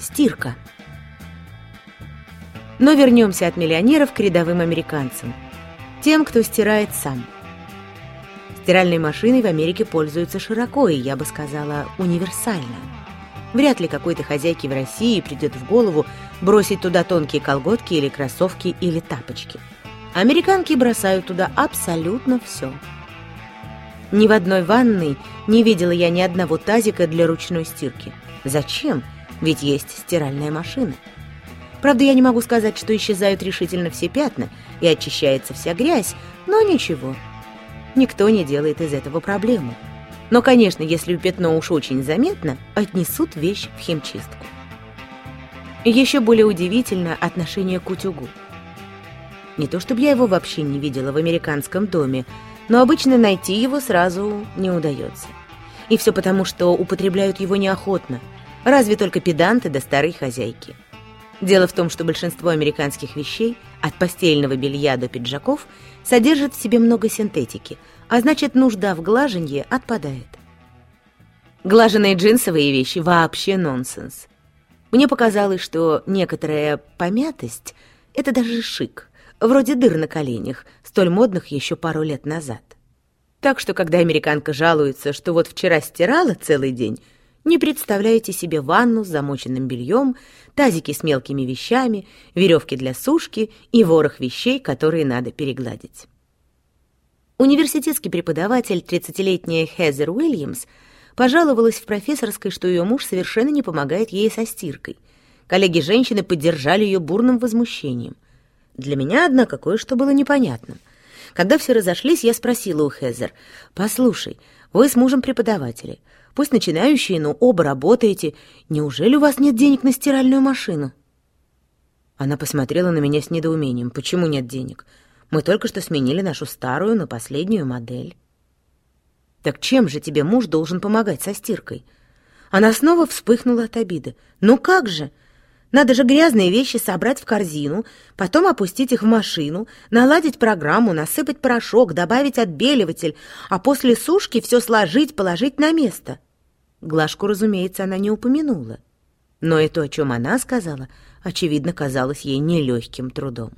стирка. Но вернемся от миллионеров к рядовым американцам. Тем, кто стирает сам. Стиральной машиной в Америке пользуются широко и, я бы сказала, универсально. Вряд ли какой-то хозяйке в России придет в голову бросить туда тонкие колготки или кроссовки или тапочки. Американки бросают туда абсолютно все. Ни в одной ванной не видела я ни одного тазика для ручной стирки. Зачем? Ведь есть стиральная машина. Правда, я не могу сказать, что исчезают решительно все пятна и очищается вся грязь, но ничего. Никто не делает из этого проблему. Но, конечно, если пятно уж очень заметно, отнесут вещь в химчистку. Еще более удивительно отношение к утюгу. Не то чтобы я его вообще не видела в американском доме, но обычно найти его сразу не удается. И все потому, что употребляют его неохотно, разве только педанты да старые хозяйки. Дело в том, что большинство американских вещей, от постельного белья до пиджаков, содержат в себе много синтетики, а значит, нужда в глаженье отпадает. Глаженные джинсовые вещи вообще нонсенс. Мне показалось, что некоторая помятость — это даже шик, вроде дыр на коленях, столь модных еще пару лет назад. Так что, когда американка жалуется, что вот вчера стирала целый день, не представляете себе ванну с замоченным бельем, тазики с мелкими вещами, веревки для сушки и ворох вещей, которые надо перегладить. Университетский преподаватель, 30-летняя Хезер Уильямс, пожаловалась в профессорской, что ее муж совершенно не помогает ей со стиркой. Коллеги-женщины поддержали ее бурным возмущением. Для меня, однако, кое-что было непонятным. Когда все разошлись, я спросила у Хезер, «Послушай, вы с мужем преподаватели. Пусть начинающие, но оба работаете. Неужели у вас нет денег на стиральную машину?» Она посмотрела на меня с недоумением. «Почему нет денег? Мы только что сменили нашу старую на последнюю модель». «Так чем же тебе муж должен помогать со стиркой?» Она снова вспыхнула от обиды. «Ну как же? Надо же грязные вещи собрать в корзину, потом опустить их в машину, наладить программу, насыпать порошок, добавить отбеливатель, а после сушки все сложить, положить на место. Глажку, разумеется, она не упомянула. Но и то, о чем она сказала, очевидно, казалось ей нелегким трудом.